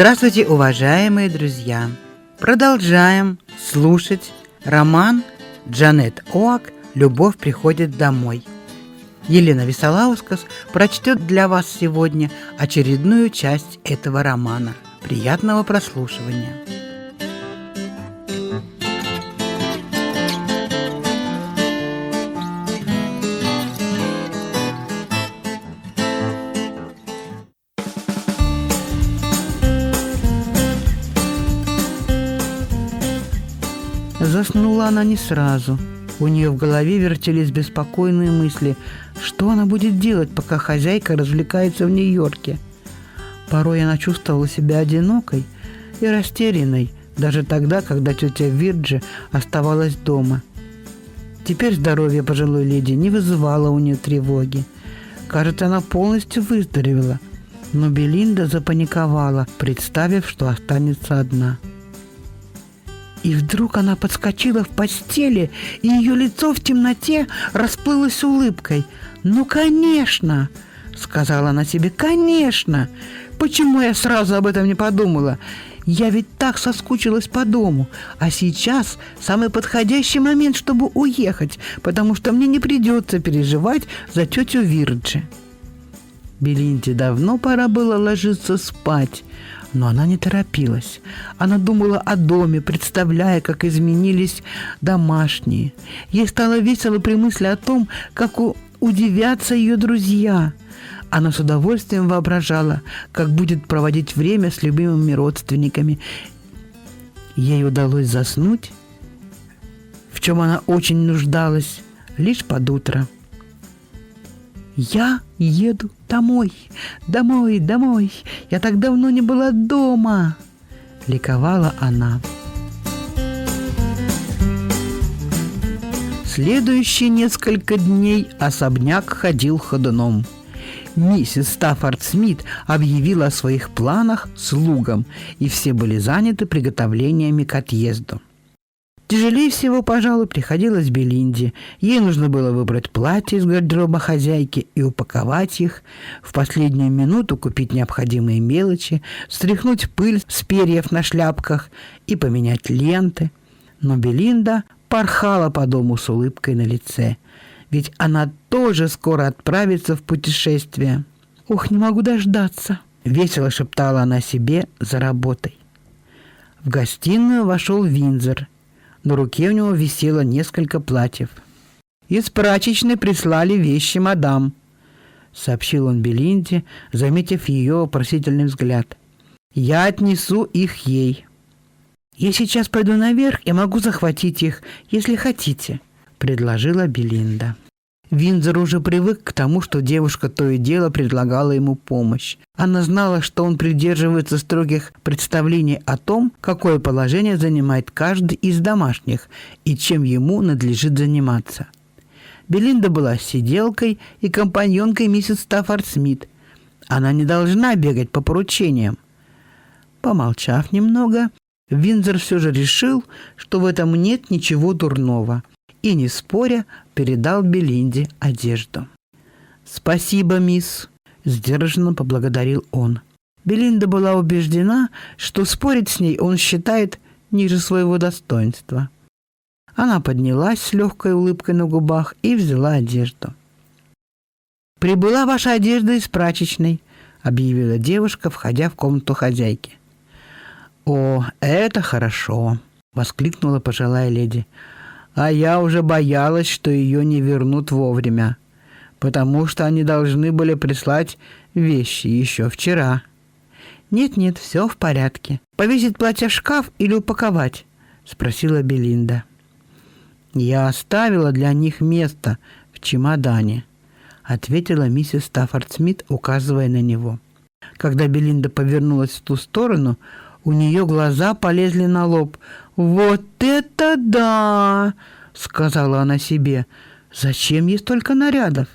Здравствуйте, уважаемые друзья! Продолжаем слушать роман Джанет Оак «Любовь приходит домой». Елена Висолаускас прочтет для вас сегодня очередную часть этого романа. Приятного прослушивания! Заснула она не сразу. У нее в голове вертелись беспокойные мысли. Что она будет делать, пока хозяйка развлекается в Нью-Йорке? Порой она чувствовала себя одинокой и растерянной, даже тогда, когда тетя Вирджи оставалась дома. Теперь здоровье пожилой леди не вызывало у нее тревоги. Кажется, она полностью выздоровела. Но Белинда запаниковала, представив, что останется одна – и вдруг она подскочила в постели, и ее лицо в темноте расплылось улыбкой. «Ну, конечно!» — сказала она себе. «Конечно! Почему я сразу об этом не подумала? Я ведь так соскучилась по дому, а сейчас самый подходящий момент, чтобы уехать, потому что мне не придется переживать за тетю Вирджи». Белинде давно пора было ложиться спать, но она не торопилась. Она думала о доме, представляя, как изменились домашние. Ей стало весело при мысли о том, как удивятся ее друзья. Она с удовольствием воображала, как будет проводить время с любимыми родственниками. Ей удалось заснуть, в чем она очень нуждалась, лишь под утро. Я еду домой, домой, домой. Я так давно не была дома. Ликовала она. Следующие несколько дней особняк ходил ходуном. Миссис Стаффорд Смит объявила о своих планах слугам, и все были заняты приготовлениями к отъезду. Тяжелее всего, пожалуй, приходилось Белинде. Ей нужно было выбрать платье из гардероба хозяйки и упаковать их, в последнюю минуту купить необходимые мелочи, стряхнуть пыль с перьев на шляпках и поменять ленты. Но Белинда порхала по дому с улыбкой на лице, ведь она тоже скоро отправится в путешествие. «Ох, не могу дождаться!» — весело шептала она себе за работой. В гостиную вошел Винзер — на руке у него висело несколько платьев. «Из прачечной прислали вещи мадам», — сообщил он Белинде, заметив ее вопросительный взгляд. «Я отнесу их ей». «Я сейчас пойду наверх и могу захватить их, если хотите», — предложила Белинда. Винзор уже привык к тому, что девушка то и дело предлагала ему помощь. Она знала, что он придерживается строгих представлений о том, какое положение занимает каждый из домашних и чем ему надлежит заниматься. Белинда была сиделкой и компаньонкой миссис Стаффорд Смит. Она не должна бегать по поручениям. Помолчав немного, Винзор все же решил, что в этом нет ничего дурного – и, не споря, передал Белинде одежду. «Спасибо, мисс», — сдержанно поблагодарил он. Белинда была убеждена, что спорить с ней он считает ниже своего достоинства. Она поднялась с легкой улыбкой на губах и взяла одежду. «Прибыла ваша одежда из прачечной», — объявила девушка, входя в комнату хозяйки. «О, это хорошо!» — воскликнула пожилая леди а я уже боялась, что ее не вернут вовремя, потому что они должны были прислать вещи еще вчера. «Нет-нет, все в порядке. Повесить платье в шкаф или упаковать?» — спросила Белинда. «Я оставила для них место в чемодане», — ответила миссис Стаффорд Смит, указывая на него. Когда Белинда повернулась в ту сторону, у нее глаза полезли на лоб. «Вот это да!» — сказала она себе. «Зачем ей столько нарядов?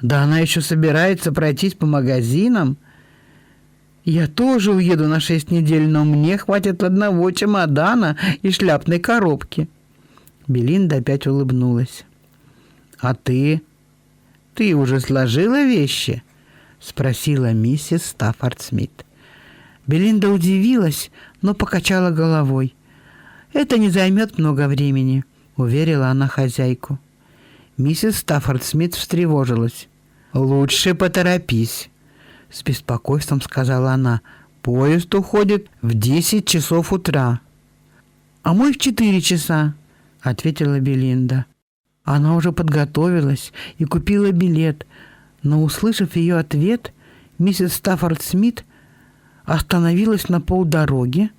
Да она еще собирается пройтись по магазинам. Я тоже уеду на шесть недель, но мне хватит одного чемодана и шляпной коробки». Белинда опять улыбнулась. «А ты? Ты уже сложила вещи?» — спросила миссис Стаффорд Смит. Белинда удивилась, но покачала головой. «Это не займет много времени», — уверила она хозяйку. Миссис Стаффорд Смит встревожилась. «Лучше поторопись», — с беспокойством сказала она. «Поезд уходит в десять часов утра». «А мой в четыре часа», — ответила Белинда. Она уже подготовилась и купила билет, но, услышав ее ответ, миссис Стаффорд Смит остановилась на полдороги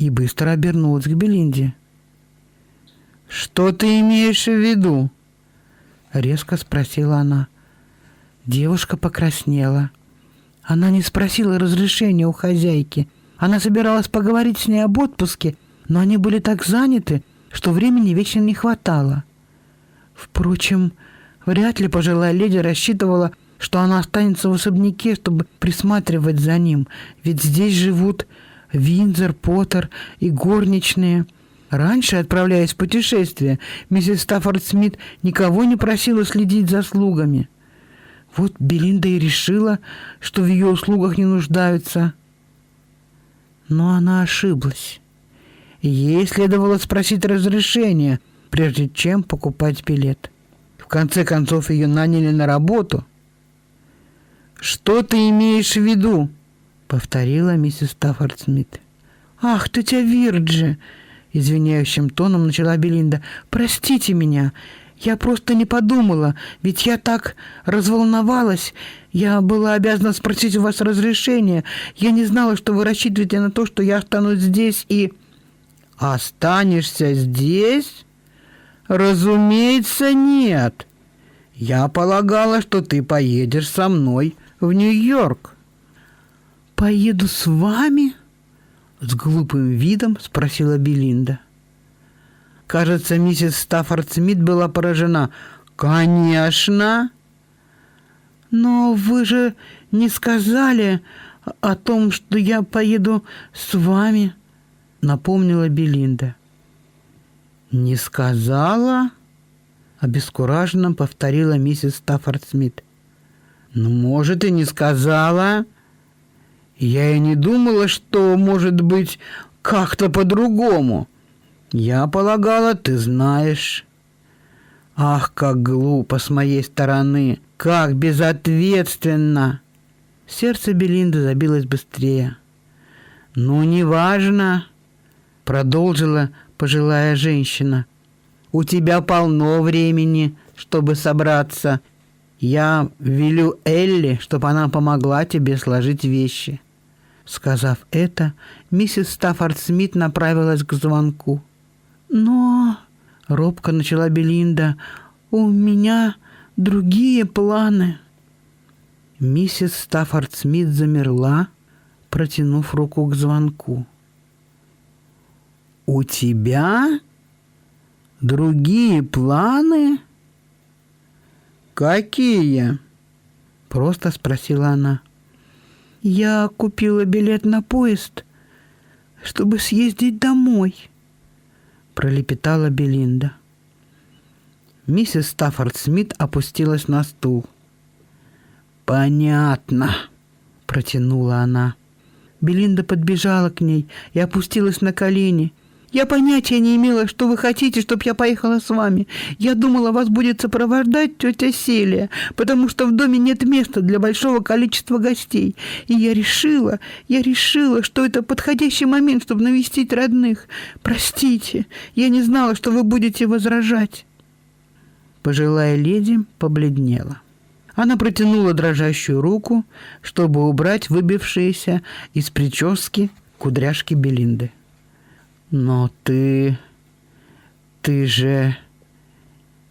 и быстро обернулась к Белинде. «Что ты имеешь в виду?» — резко спросила она. Девушка покраснела. Она не спросила разрешения у хозяйки. Она собиралась поговорить с ней об отпуске, но они были так заняты, что времени вечно не хватало. Впрочем, вряд ли пожилая леди рассчитывала, что она останется в особняке, чтобы присматривать за ним, ведь здесь живут Винзер, Поттер и горничные. Раньше, отправляясь в путешествие, миссис Стаффорд Смит никого не просила следить за слугами. Вот Белинда и решила, что в ее услугах не нуждаются. Но она ошиблась. Ей следовало спросить разрешения – прежде чем покупать билет. В конце концов, ее наняли на работу. «Что ты имеешь в виду?» — повторила миссис Стаффорд Смит. «Ах, тетя Вирджи!» — извиняющим тоном начала Белинда. «Простите меня, я просто не подумала, ведь я так разволновалась. Я была обязана спросить у вас разрешения. Я не знала, что вы рассчитываете на то, что я останусь здесь и...» «Останешься здесь?» «Разумеется, нет. Я полагала, что ты поедешь со мной в Нью-Йорк». «Поеду с вами?» — с глупым видом спросила Белинда. Кажется, миссис Стаффорд Смит была поражена. «Конечно!» «Но вы же не сказали о том, что я поеду с вами», — напомнила Белинда. «Не сказала?» — обескураженно повторила миссис Стаффорд Смит. «Ну, может, и не сказала. Я и не думала, что может быть как-то по-другому. Я полагала, ты знаешь». «Ах, как глупо с моей стороны! Как безответственно!» Сердце Белинды забилось быстрее. «Ну, неважно», — продолжила пожилая женщина. «У тебя полно времени, чтобы собраться. Я велю Элли, чтобы она помогла тебе сложить вещи». Сказав это, миссис Стаффорд Смит направилась к звонку. «Но...» — робко начала Белинда. «У меня другие планы». Миссис Стаффорд Смит замерла, протянув руку к звонку. «У тебя другие планы?» «Какие?» — просто спросила она. «Я купила билет на поезд, чтобы съездить домой», — пролепетала Белинда. Миссис Стаффорд Смит опустилась на стул. «Понятно», — протянула она. Белинда подбежала к ней и опустилась на колени. Я понятия не имела, что вы хотите, чтобы я поехала с вами. Я думала, вас будет сопровождать тетя Селия, потому что в доме нет места для большого количества гостей. И я решила, я решила, что это подходящий момент, чтобы навестить родных. Простите, я не знала, что вы будете возражать. Пожилая леди побледнела. Она протянула дрожащую руку, чтобы убрать выбившиеся из прически кудряшки Белинды. Но ты... Ты же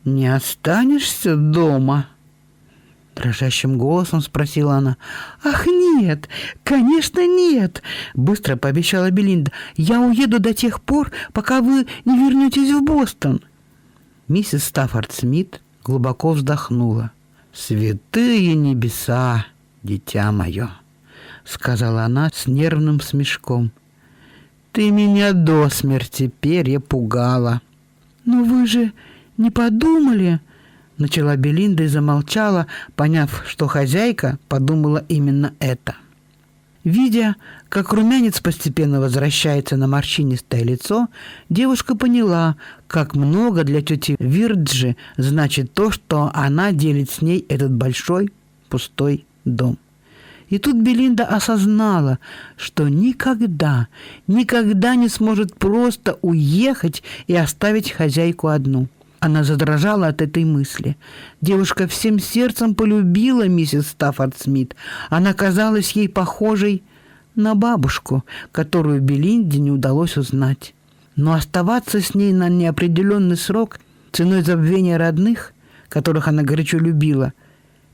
не останешься дома?» Дрожащим голосом спросила она. «Ах, нет! Конечно, нет!» Быстро пообещала Белинда. «Я уеду до тех пор, пока вы не вернетесь в Бостон!» Миссис Стаффорд Смит глубоко вздохнула. «Святые небеса, дитя мое!» Сказала она с нервным смешком. Ты меня до смерти перепугала. Но вы же не подумали, начала Белинда и замолчала, поняв, что хозяйка подумала именно это. Видя, как румянец постепенно возвращается на морщинистое лицо, девушка поняла, как много для тети Вирджи значит то, что она делит с ней этот большой пустой дом. И тут Белинда осознала, что никогда, никогда не сможет просто уехать и оставить хозяйку одну. Она задрожала от этой мысли. Девушка всем сердцем полюбила миссис Стаффорд Смит. Она казалась ей похожей на бабушку, которую Белинде не удалось узнать. Но оставаться с ней на неопределенный срок ценой забвения родных, которых она горячо любила,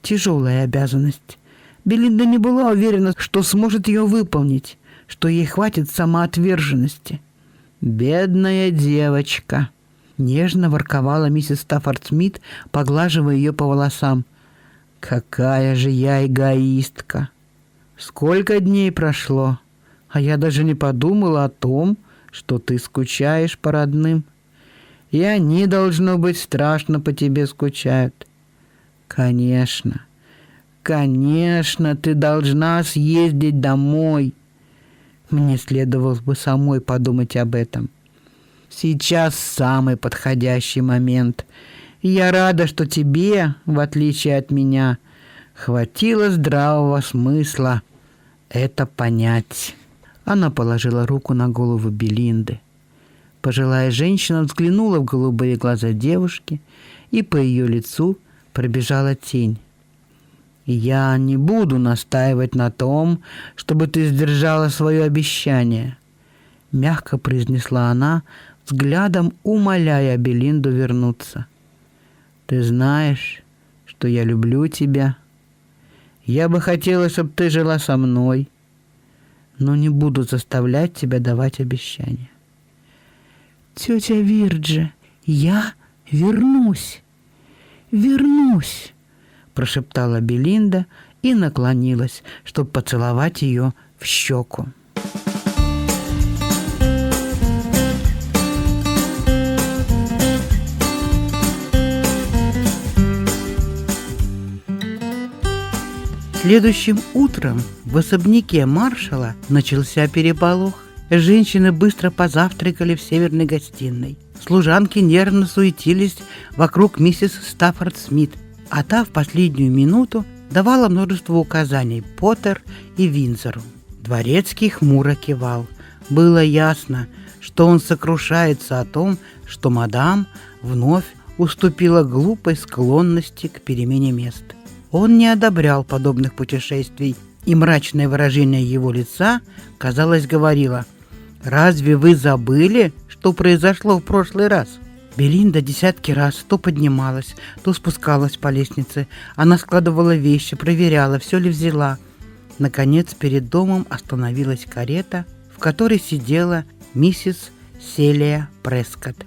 тяжелая обязанность. Белинда не была уверена, что сможет ее выполнить, что ей хватит самоотверженности. «Бедная девочка!» — нежно ворковала миссис Стаффорд Смит, поглаживая ее по волосам. «Какая же я эгоистка! Сколько дней прошло, а я даже не подумала о том, что ты скучаешь по родным. И они, должно быть, страшно по тебе скучают. Конечно, конечно, ты должна съездить домой. Мне следовало бы самой подумать об этом. Сейчас самый подходящий момент. Я рада, что тебе, в отличие от меня, хватило здравого смысла это понять. Она положила руку на голову Белинды. Пожилая женщина взглянула в голубые глаза девушки, и по ее лицу пробежала тень. «Я не буду настаивать на том, чтобы ты сдержала свое обещание», — мягко произнесла она, взглядом умоляя Белинду вернуться. «Ты знаешь, что я люблю тебя. Я бы хотела, чтобы ты жила со мной, но не буду заставлять тебя давать обещания. Тетя Вирджи, я вернусь, вернусь, прошептала Белинда и наклонилась, чтобы поцеловать ее в щеку. Следующим утром в особняке маршала начался переполох. Женщины быстро позавтракали в северной гостиной. Служанки нервно суетились вокруг миссис Стаффорд Смит, а та в последнюю минуту давала множество указаний Поттер и Винзору. Дворецкий хмуро кивал. Было ясно, что он сокрушается о том, что мадам вновь уступила глупой склонности к перемене мест. Он не одобрял подобных путешествий, и мрачное выражение его лица, казалось, говорило «Разве вы забыли, что произошло в прошлый раз?» Белинда десятки раз то поднималась, то спускалась по лестнице. Она складывала вещи, проверяла, все ли взяла. Наконец, перед домом остановилась карета, в которой сидела миссис Селия Прескотт.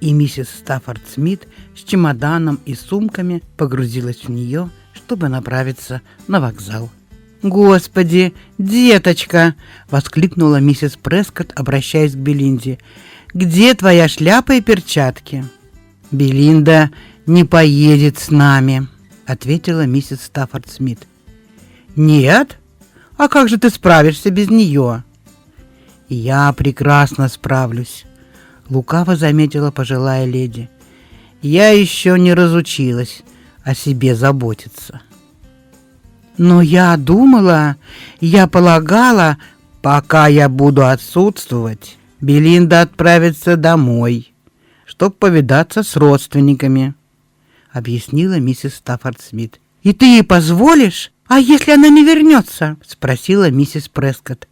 И миссис Стаффорд Смит с чемоданом и сумками погрузилась в нее чтобы направиться на вокзал. «Господи, деточка!» — воскликнула миссис Прескотт, обращаясь к Белинде. «Где твоя шляпа и перчатки?» «Белинда не поедет с нами», — ответила миссис Стаффорд Смит. «Нет? А как же ты справишься без нее?» «Я прекрасно справлюсь», — лукаво заметила пожилая леди. «Я еще не разучилась о себе заботиться. Но я думала, я полагала, пока я буду отсутствовать, Белинда отправится домой, чтобы повидаться с родственниками, объяснила миссис Стаффорд Смит. И ты ей позволишь? А если она не вернется? спросила миссис Прескотт.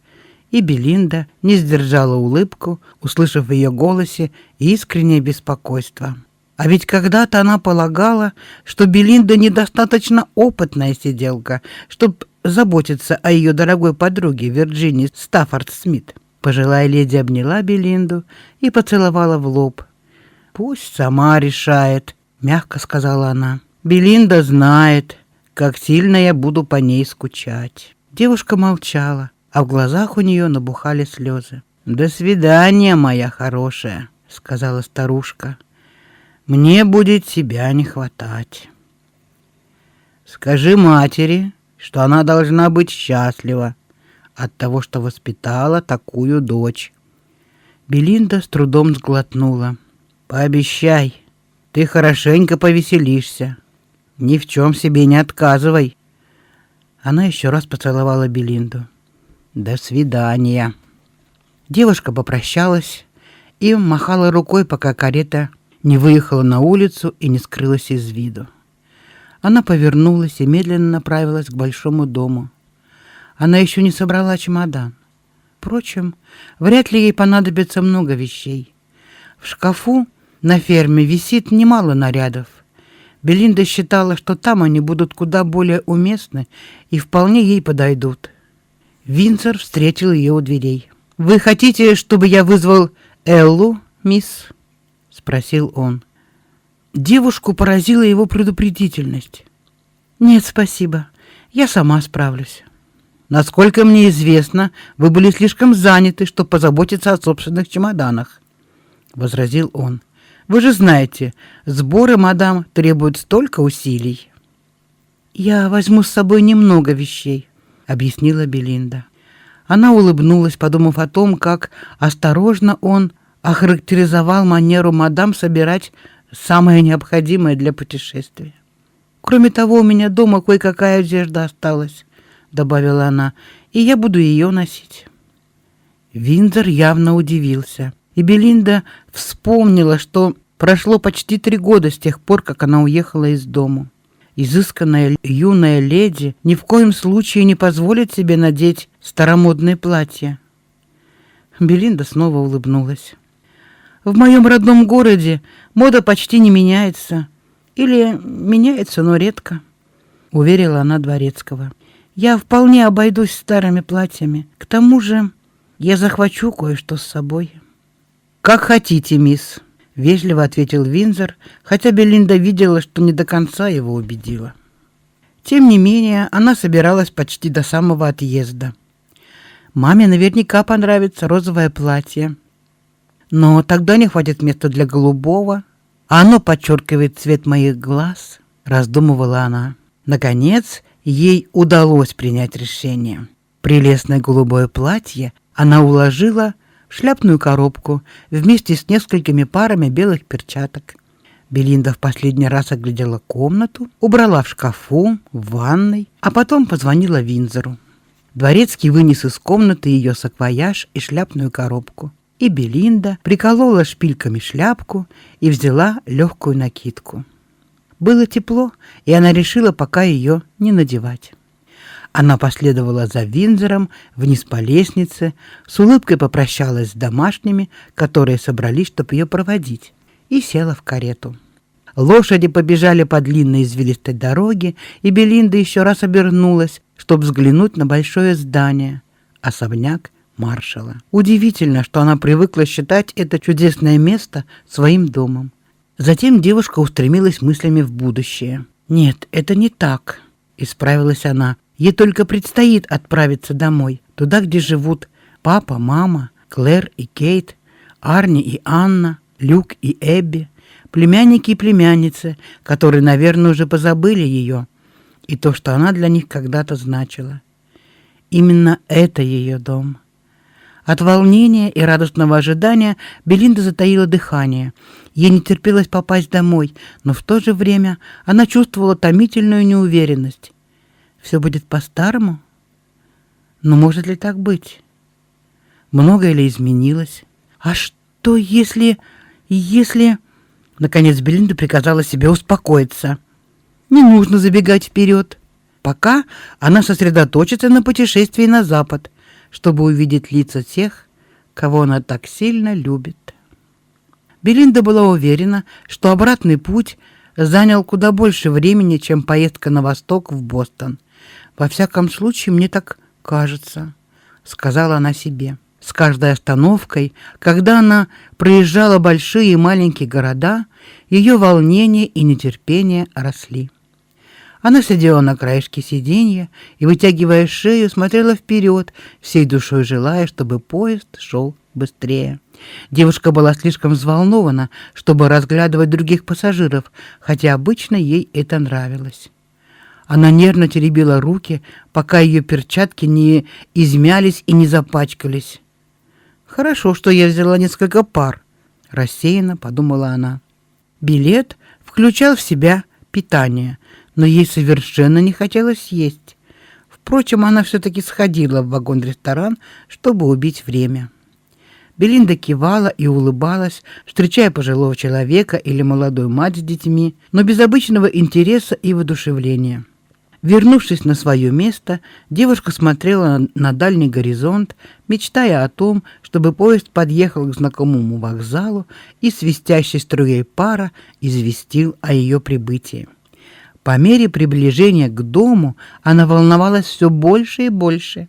И Белинда не сдержала улыбку, услышав в ее голосе искреннее беспокойство. А ведь когда-то она полагала, что Белинда недостаточно опытная сиделка, чтобы заботиться о ее дорогой подруге Вирджинии Стаффорд Смит. Пожилая леди обняла Белинду и поцеловала в лоб. «Пусть сама решает», — мягко сказала она. «Белинда знает, как сильно я буду по ней скучать». Девушка молчала, а в глазах у нее набухали слезы. «До свидания, моя хорошая», — сказала старушка. Мне будет тебя не хватать. Скажи матери, что она должна быть счастлива, от того, что воспитала такую дочь. Белинда с трудом сглотнула. «Пообещай, ты хорошенько повеселишься. Ни в чем себе не отказывай». Она еще раз поцеловала Белинду. «До свидания». Девушка попрощалась и махала рукой, пока карета не выехала на улицу и не скрылась из виду. Она повернулась и медленно направилась к большому дому. Она еще не собрала чемодан. Впрочем, вряд ли ей понадобится много вещей. В шкафу на ферме висит немало нарядов. Белинда считала, что там они будут куда более уместны и вполне ей подойдут. Винсер встретил ее у дверей. «Вы хотите, чтобы я вызвал Эллу, мисс?» — спросил он. Девушку поразила его предупредительность. «Нет, спасибо. Я сама справлюсь». «Насколько мне известно, вы были слишком заняты, чтобы позаботиться о собственных чемоданах», — возразил он. «Вы же знаете, сборы, мадам, требуют столько усилий». «Я возьму с собой немного вещей», — объяснила Белинда. Она улыбнулась, подумав о том, как осторожно он охарактеризовал манеру мадам собирать самое необходимое для путешествия. Кроме того, у меня дома кое-какая одежда осталась, добавила она, и я буду ее носить. Винзер явно удивился, и Белинда вспомнила, что прошло почти три года с тех пор, как она уехала из дому. Изысканная юная леди ни в коем случае не позволит себе надеть старомодное платье. Белинда снова улыбнулась. В моем родном городе мода почти не меняется. Или меняется, но редко, — уверила она Дворецкого. Я вполне обойдусь старыми платьями. К тому же я захвачу кое-что с собой. Как хотите, мисс, — вежливо ответил Винзор, хотя Белинда видела, что не до конца его убедила. Тем не менее, она собиралась почти до самого отъезда. Маме наверняка понравится розовое платье, но тогда не хватит места для голубого, а оно подчеркивает цвет моих глаз, раздумывала она. Наконец, ей удалось принять решение. Прелестное голубое платье она уложила в шляпную коробку вместе с несколькими парами белых перчаток. Белинда в последний раз оглядела комнату, убрала в шкафу, в ванной, а потом позвонила Винзору. Дворецкий вынес из комнаты ее саквояж и шляпную коробку и Белинда приколола шпильками шляпку и взяла легкую накидку. Было тепло, и она решила пока ее не надевать. Она последовала за Винзором вниз по лестнице, с улыбкой попрощалась с домашними, которые собрались, чтобы ее проводить, и села в карету. Лошади побежали по длинной извилистой дороге, и Белинда еще раз обернулась, чтобы взглянуть на большое здание, особняк маршала. Удивительно, что она привыкла считать это чудесное место своим домом. Затем девушка устремилась мыслями в будущее. «Нет, это не так», — исправилась она. «Ей только предстоит отправиться домой, туда, где живут папа, мама, Клэр и Кейт, Арни и Анна, Люк и Эбби, племянники и племянницы, которые, наверное, уже позабыли ее, и то, что она для них когда-то значила. Именно это ее дом». От волнения и радостного ожидания Белинда затаила дыхание. Ей не терпелось попасть домой, но в то же время она чувствовала томительную неуверенность. Все будет по-старому? Но может ли так быть? Многое ли изменилось? А что если... если... Наконец Белинда приказала себе успокоиться. Не нужно забегать вперед. Пока она сосредоточится на путешествии на запад — чтобы увидеть лица тех, кого она так сильно любит. Белинда была уверена, что обратный путь занял куда больше времени, чем поездка на восток в Бостон. Во всяком случае, мне так кажется, сказала она себе. С каждой остановкой, когда она проезжала большие и маленькие города, ее волнение и нетерпение росли. Она сидела на краешке сиденья и, вытягивая шею, смотрела вперед, всей душой желая, чтобы поезд шел быстрее. Девушка была слишком взволнована, чтобы разглядывать других пассажиров, хотя обычно ей это нравилось. Она нервно теребила руки, пока ее перчатки не измялись и не запачкались. «Хорошо, что я взяла несколько пар», — рассеянно подумала она. Билет включал в себя питание, но ей совершенно не хотелось есть. Впрочем, она все-таки сходила в вагон-ресторан, чтобы убить время. Белинда кивала и улыбалась, встречая пожилого человека или молодую мать с детьми, но без обычного интереса и воодушевления. Вернувшись на свое место, девушка смотрела на дальний горизонт, мечтая о том, чтобы поезд подъехал к знакомому вокзалу и свистящей струей пара известил о ее прибытии. По мере приближения к дому она волновалась все больше и больше.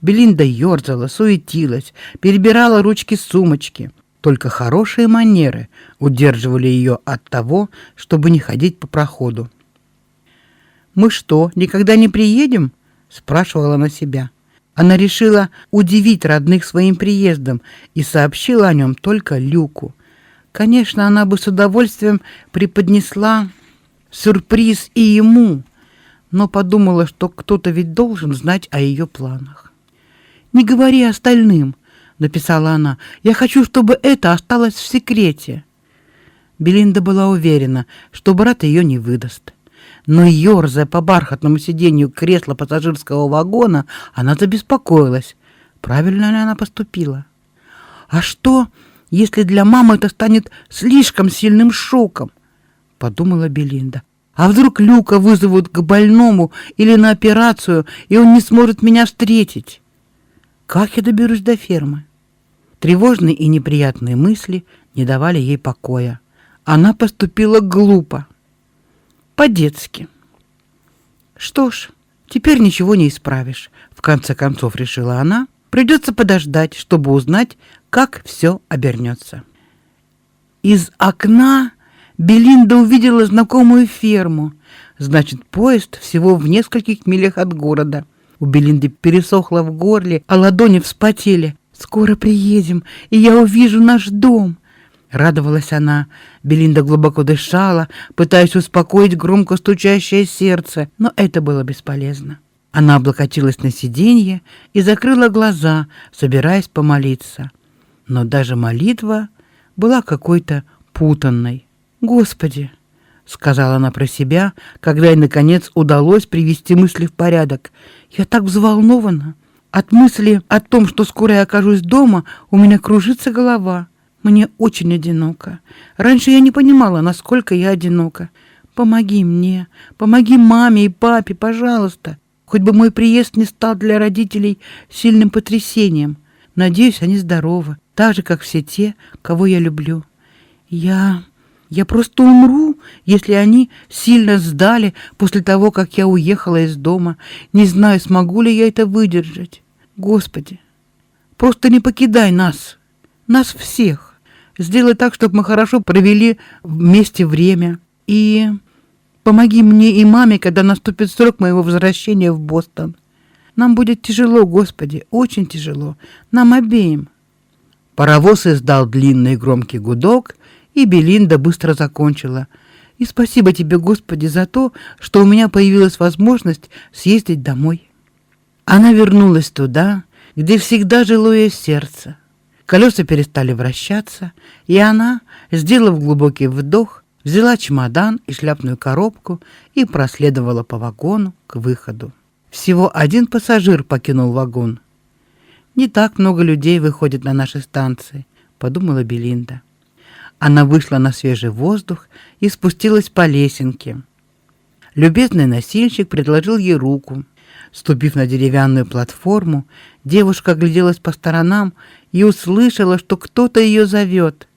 Белинда ерзала, суетилась, перебирала ручки сумочки. Только хорошие манеры удерживали ее от того, чтобы не ходить по проходу. «Мы что, никогда не приедем?» — спрашивала она себя. Она решила удивить родных своим приездом и сообщила о нем только Люку. Конечно, она бы с удовольствием преподнесла сюрприз и ему, но подумала, что кто-то ведь должен знать о ее планах. «Не говори остальным», — написала она. «Я хочу, чтобы это осталось в секрете». Белинда была уверена, что брат ее не выдаст. Но, ерзая по бархатному сиденью кресла пассажирского вагона, она забеспокоилась. Правильно ли она поступила? А что, если для мамы это станет слишком сильным шоком? Подумала Белинда. А вдруг Люка вызовут к больному или на операцию, и он не сможет меня встретить? Как я доберусь до фермы? Тревожные и неприятные мысли не давали ей покоя. Она поступила глупо по-детски. Что ж, теперь ничего не исправишь, в конце концов решила она. Придется подождать, чтобы узнать, как все обернется. Из окна Белинда увидела знакомую ферму. Значит, поезд всего в нескольких милях от города. У Белинды пересохло в горле, а ладони вспотели. «Скоро приедем, и я увижу наш дом», Радовалась она. Белинда глубоко дышала, пытаясь успокоить громко стучащее сердце, но это было бесполезно. Она облокотилась на сиденье и закрыла глаза, собираясь помолиться. Но даже молитва была какой-то путанной. «Господи!» — сказала она про себя, когда ей, наконец, удалось привести мысли в порядок. «Я так взволнована. От мысли о том, что скоро я окажусь дома, у меня кружится голова». Мне очень одиноко. Раньше я не понимала, насколько я одинока. Помоги мне, помоги маме и папе, пожалуйста. Хоть бы мой приезд не стал для родителей сильным потрясением. Надеюсь, они здоровы, так же, как все те, кого я люблю. Я... Я просто умру, если они сильно сдали после того, как я уехала из дома. Не знаю, смогу ли я это выдержать. Господи, просто не покидай нас, нас всех. Сделай так, чтобы мы хорошо провели вместе время. И помоги мне и маме, когда наступит срок моего возвращения в Бостон. Нам будет тяжело, Господи, очень тяжело. Нам обеим. Паровоз издал длинный громкий гудок, и Белинда быстро закончила. И спасибо тебе, Господи, за то, что у меня появилась возможность съездить домой. Она вернулась туда, где всегда жило ее сердце. Колеса перестали вращаться, и она, сделав глубокий вдох, взяла чемодан и шляпную коробку и проследовала по вагону к выходу. Всего один пассажир покинул вагон. «Не так много людей выходит на наши станции», — подумала Белинда. Она вышла на свежий воздух и спустилась по лесенке. Любезный носильщик предложил ей руку. Ступив на деревянную платформу, девушка огляделась по сторонам и услышала, что кто-то ее зовет.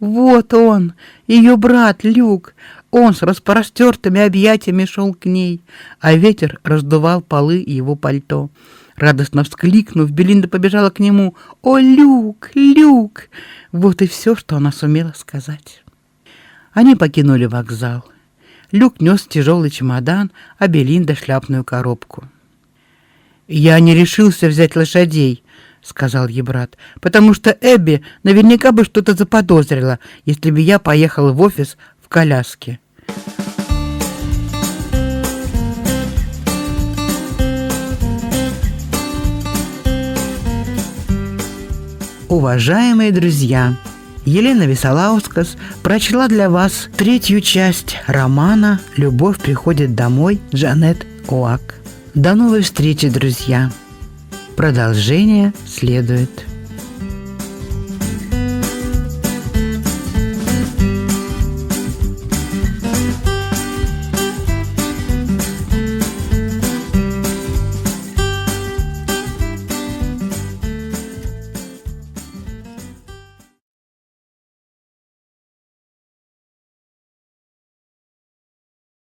Вот он, ее брат Люк. Он с распростертыми объятиями шел к ней, а ветер раздувал полы его пальто. Радостно вскликнув, Белинда побежала к нему. «О, Люк! Люк!» Вот и все, что она сумела сказать. Они покинули вокзал. Люк нес тяжелый чемодан, а Белинда — шляпную коробку. «Я не решился взять лошадей», — сказал ей брат, «потому что Эбби наверняка бы что-то заподозрила, если бы я поехал в офис в коляске». Уважаемые друзья, Елена Висолаускас прочла для вас третью часть романа «Любовь приходит домой» Джанет Оак. До новой встречи, друзья! Продолжение следует.